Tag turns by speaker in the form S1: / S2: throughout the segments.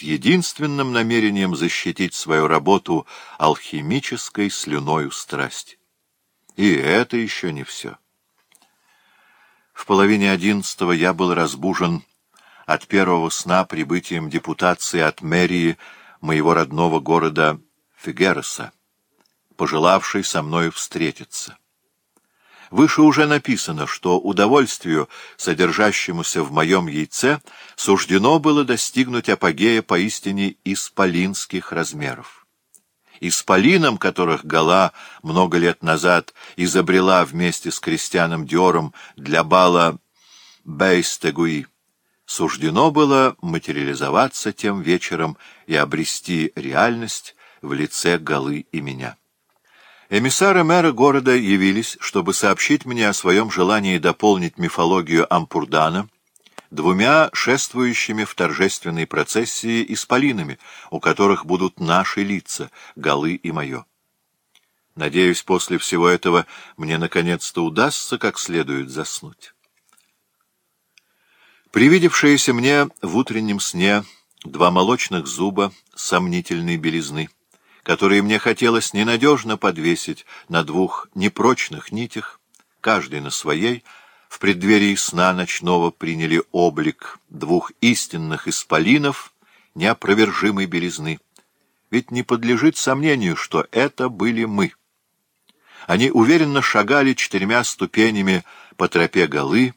S1: с единственным намерением защитить свою работу алхимической слюною страсти. И это еще не все. В половине одиннадцатого я был разбужен от первого сна прибытием депутации от мэрии моего родного города Фигереса, пожелавшей со мною встретиться. Выше уже написано, что удовольствию, содержащемуся в моем яйце, суждено было достигнуть апогея поистине исполинских размеров. Исполинам, которых Гала много лет назад изобрела вместе с крестьяном Диором для бала Бейстегуи, суждено было материализоваться тем вечером и обрести реальность в лице Галы и меня. Эмиссары мэра города явились, чтобы сообщить мне о своем желании дополнить мифологию Ампурдана двумя шествующими в торжественной процессии исполинами, у которых будут наши лица, голы и мое. Надеюсь, после всего этого мне наконец-то удастся как следует заснуть. Привидевшиеся мне в утреннем сне два молочных зуба сомнительной белизны — которые мне хотелось ненадежно подвесить на двух непрочных нитях, каждый на своей, в преддверии сна ночного приняли облик двух истинных исполинов неопровержимой белизны. Ведь не подлежит сомнению, что это были мы. Они уверенно шагали четырьмя ступенями по тропе голы,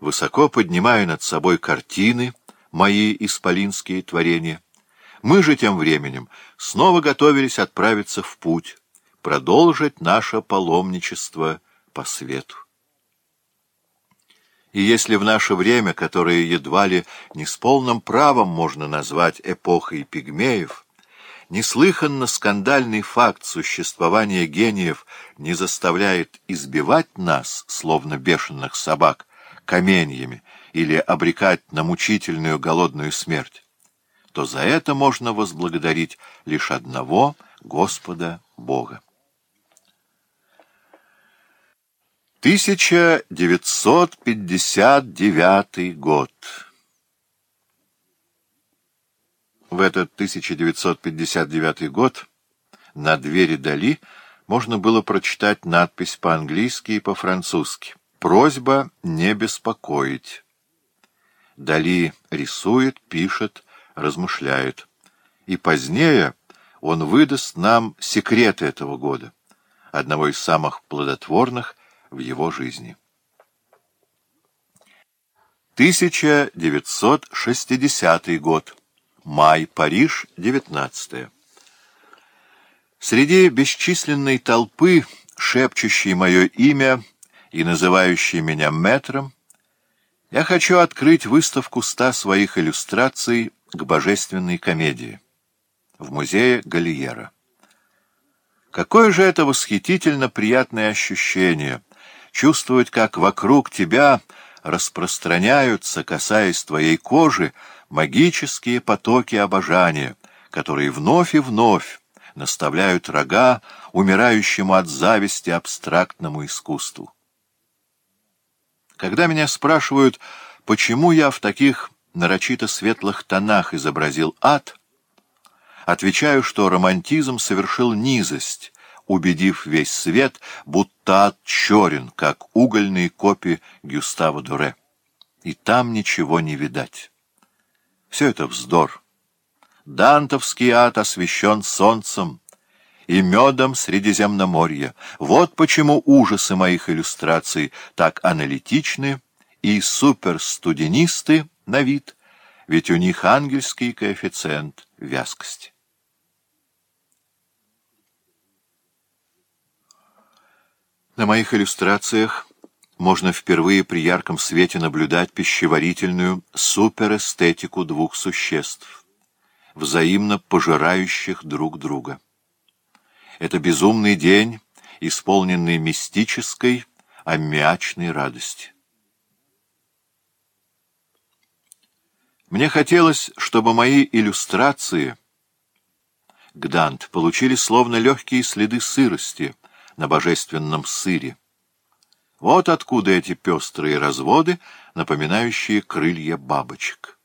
S1: высоко поднимая над собой картины, мои исполинские творения — мы же тем временем снова готовились отправиться в путь, продолжить наше паломничество по свету. И если в наше время, которое едва ли не с полным правом можно назвать эпохой пигмеев, неслыханно скандальный факт существования гениев не заставляет избивать нас, словно бешеных собак, каменьями или обрекать на мучительную голодную смерть, то за это можно возблагодарить лишь одного Господа Бога. 1959 год В этот 1959 год на двери Дали можно было прочитать надпись по-английски и по-французски «Просьба не беспокоить». Дали рисует, пишет, размышляет. И позднее он выдаст нам секреты этого года, одного из самых плодотворных в его жизни. 1960 год. Май, Париж, 19. Среди бесчисленной толпы, шепчущей мое имя и называющей меня метром, я хочу открыть выставку ста своих иллюстраций к божественной комедии в музее Галиера. Какое же это восхитительно приятное ощущение — чувствовать, как вокруг тебя распространяются, касаясь твоей кожи, магические потоки обожания, которые вновь и вновь наставляют рога умирающему от зависти абстрактному искусству. Когда меня спрашивают, почему я в таких нарочито светлых тонах изобразил ад, отвечаю, что романтизм совершил низость, убедив весь свет, будто ад черен, как угольные копии Гюстава Дуре. И там ничего не видать. Все это вздор. Дантовский ад освещен солнцем и медом Средиземноморья. Вот почему ужасы моих иллюстраций так аналитичны и суперстуденисты — на вид, ведь у них ангельский коэффициент вязкости. На моих иллюстрациях можно впервые при ярком свете наблюдать пищеварительную суперэстетику двух существ, взаимно пожирающих друг друга. Это безумный день, исполненный мистической, аммиачной радости. Мне хотелось, чтобы мои иллюстрации к получили словно легкие следы сырости на божественном сыре. Вот откуда эти пестрые разводы, напоминающие крылья бабочек.